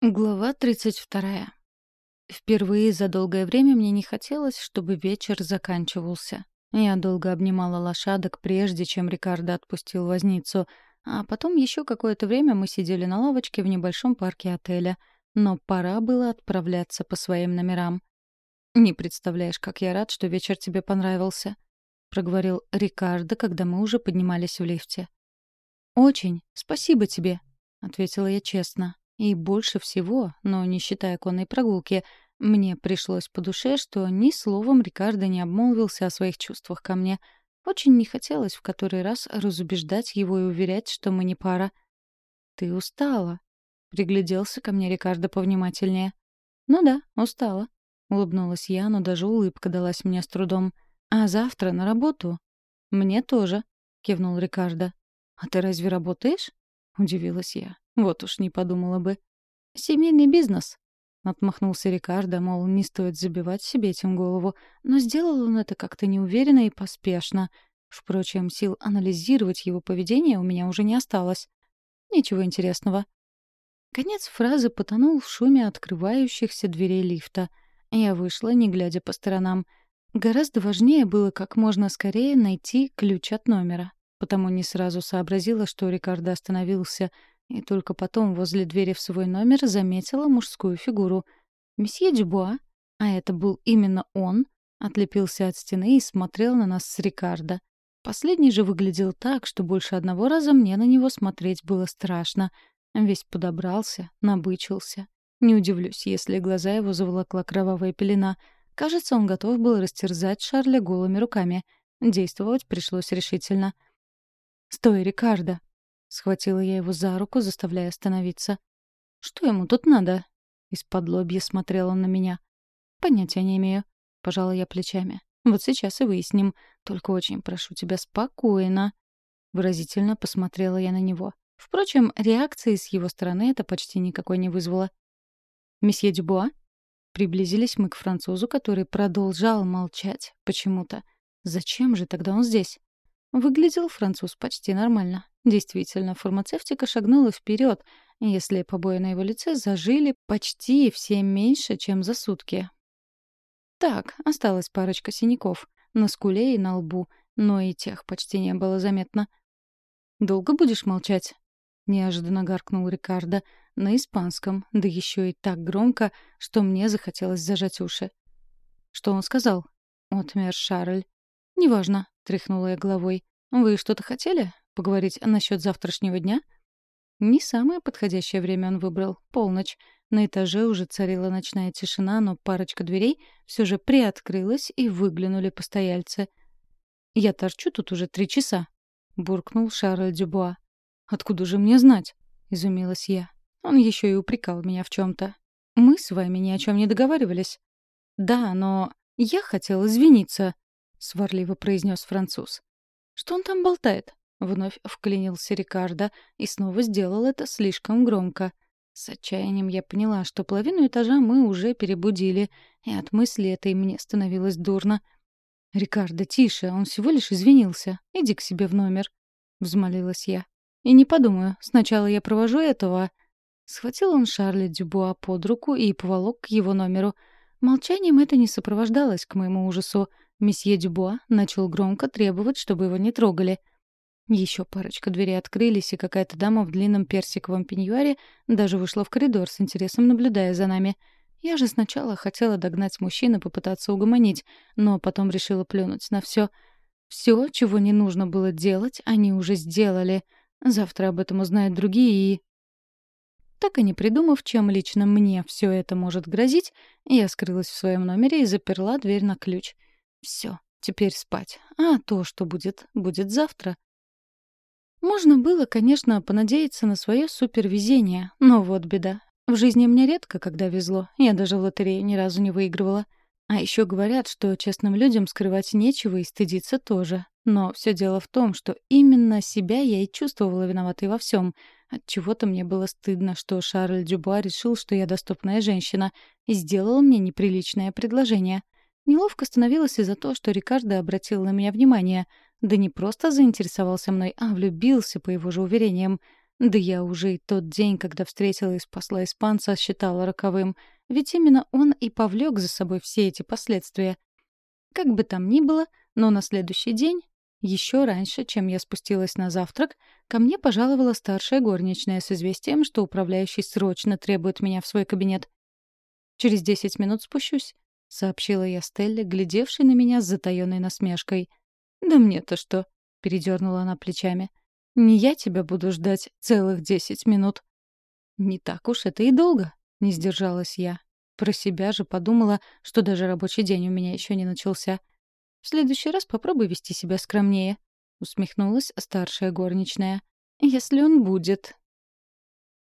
Глава 32. Впервые за долгое время мне не хотелось, чтобы вечер заканчивался. Я долго обнимала лошадок, прежде чем Рикардо отпустил возницу, а потом еще какое-то время мы сидели на лавочке в небольшом парке отеля. Но пора было отправляться по своим номерам. «Не представляешь, как я рад, что вечер тебе понравился», — проговорил Рикардо, когда мы уже поднимались в лифте. «Очень. Спасибо тебе», — ответила я честно. И больше всего, но не считая конной прогулки, мне пришлось по душе, что ни словом Рикардо не обмолвился о своих чувствах ко мне. Очень не хотелось в который раз разубеждать его и уверять, что мы не пара. «Ты устала», — пригляделся ко мне Рикардо повнимательнее. «Ну да, устала», — улыбнулась я, но даже улыбка далась мне с трудом. «А завтра на работу?» «Мне тоже», — кивнул Рикардо. «А ты разве работаешь?» — удивилась я. Вот уж не подумала бы. «Семейный бизнес», — отмахнулся Рикардо, мол, не стоит забивать себе этим голову, но сделал он это как-то неуверенно и поспешно. Впрочем, сил анализировать его поведение у меня уже не осталось. Ничего интересного. Конец фразы потонул в шуме открывающихся дверей лифта. Я вышла, не глядя по сторонам. Гораздо важнее было как можно скорее найти ключ от номера. Потому не сразу сообразила, что Рикардо остановился — и только потом возле двери в свой номер заметила мужскую фигуру. Месье Дюбуа, а это был именно он, отлепился от стены и смотрел на нас с Рикардо. Последний же выглядел так, что больше одного раза мне на него смотреть было страшно. Весь подобрался, набычился. Не удивлюсь, если глаза его заволокла кровавая пелена. Кажется, он готов был растерзать Шарля голыми руками. Действовать пришлось решительно. «Стой, Рикардо!» Схватила я его за руку, заставляя остановиться. «Что ему тут надо?» Из-под лобья смотрел он на меня. «Понятия не имею», — пожала я плечами. «Вот сейчас и выясним. Только очень прошу тебя спокойно». Выразительно посмотрела я на него. Впрочем, реакции с его стороны это почти никакой не вызвало. «Месье Дюбуа?» Приблизились мы к французу, который продолжал молчать почему-то. Зачем же тогда он здесь? Выглядел француз почти нормально. Действительно, фармацевтика шагнула вперед, если побои на его лице зажили почти все меньше, чем за сутки. Так, осталась парочка синяков на скуле и на лбу, но и тех почти не было заметно. «Долго будешь молчать?» — неожиданно гаркнул Рикардо на испанском, да еще и так громко, что мне захотелось зажать уши. «Что он сказал?» — отмер Шарль. «Неважно», — тряхнула я головой. «Вы что-то хотели? Поговорить насчет завтрашнего дня? Не самое подходящее время он выбрал — полночь. На этаже уже царила ночная тишина, но парочка дверей все же приоткрылась, и выглянули постояльцы. «Я торчу тут уже три часа», — буркнул Шарль Дюбуа. «Откуда же мне знать?» — изумилась я. Он еще и упрекал меня в чем-то. «Мы с вами ни о чем не договаривались». «Да, но я хотел извиниться», — сварливо произнес француз. «Что он там болтает?» Вновь вклинился Рикардо и снова сделал это слишком громко. С отчаянием я поняла, что половину этажа мы уже перебудили, и от мысли этой мне становилось дурно. «Рикардо, тише, он всего лишь извинился. Иди к себе в номер», — взмолилась я. «И не подумаю, сначала я провожу этого...» Схватил он Шарля Дюбуа под руку и поволок к его номеру. Молчанием это не сопровождалось, к моему ужасу. Месье Дюбуа начал громко требовать, чтобы его не трогали — еще парочка дверей открылись, и какая-то дама в длинном персиковом пеньюаре даже вышла в коридор с интересом, наблюдая за нами. Я же сначала хотела догнать мужчину, попытаться угомонить, но потом решила плюнуть на все. Все, чего не нужно было делать, они уже сделали. Завтра об этом узнают другие и... Так и не придумав, чем лично мне все это может грозить, я скрылась в своем номере и заперла дверь на ключ. Все, теперь спать. А то, что будет, будет завтра. Можно было, конечно, понадеяться на свое супервезение, но вот беда. В жизни мне редко когда везло, я даже в лотерею ни разу не выигрывала. А еще говорят, что честным людям скрывать нечего и стыдиться тоже. Но все дело в том, что именно себя я и чувствовала виноватой во всем. От чего то мне было стыдно, что Шарль Дюбуа решил, что я доступная женщина, и сделал мне неприличное предложение. Неловко становилось из-за того, что Рикардо обратил на меня внимание — да не просто заинтересовался мной, а влюбился, по его же уверениям. Да я уже и тот день, когда встретила и спасла испанца, считала роковым. Ведь именно он и повлек за собой все эти последствия. Как бы там ни было, но на следующий день, еще раньше, чем я спустилась на завтрак, ко мне пожаловала старшая горничная с известием, что управляющий срочно требует меня в свой кабинет. «Через десять минут спущусь», — сообщила я Стелле, глядевшей на меня с затаённой насмешкой. «Да мне-то что?» — передернула она плечами. Не я тебя буду ждать целых десять минут. Не так уж это и долго, не сдержалась я. Про себя же подумала, что даже рабочий день у меня еще не начался. В следующий раз попробуй вести себя скромнее, усмехнулась старшая горничная. Если он будет,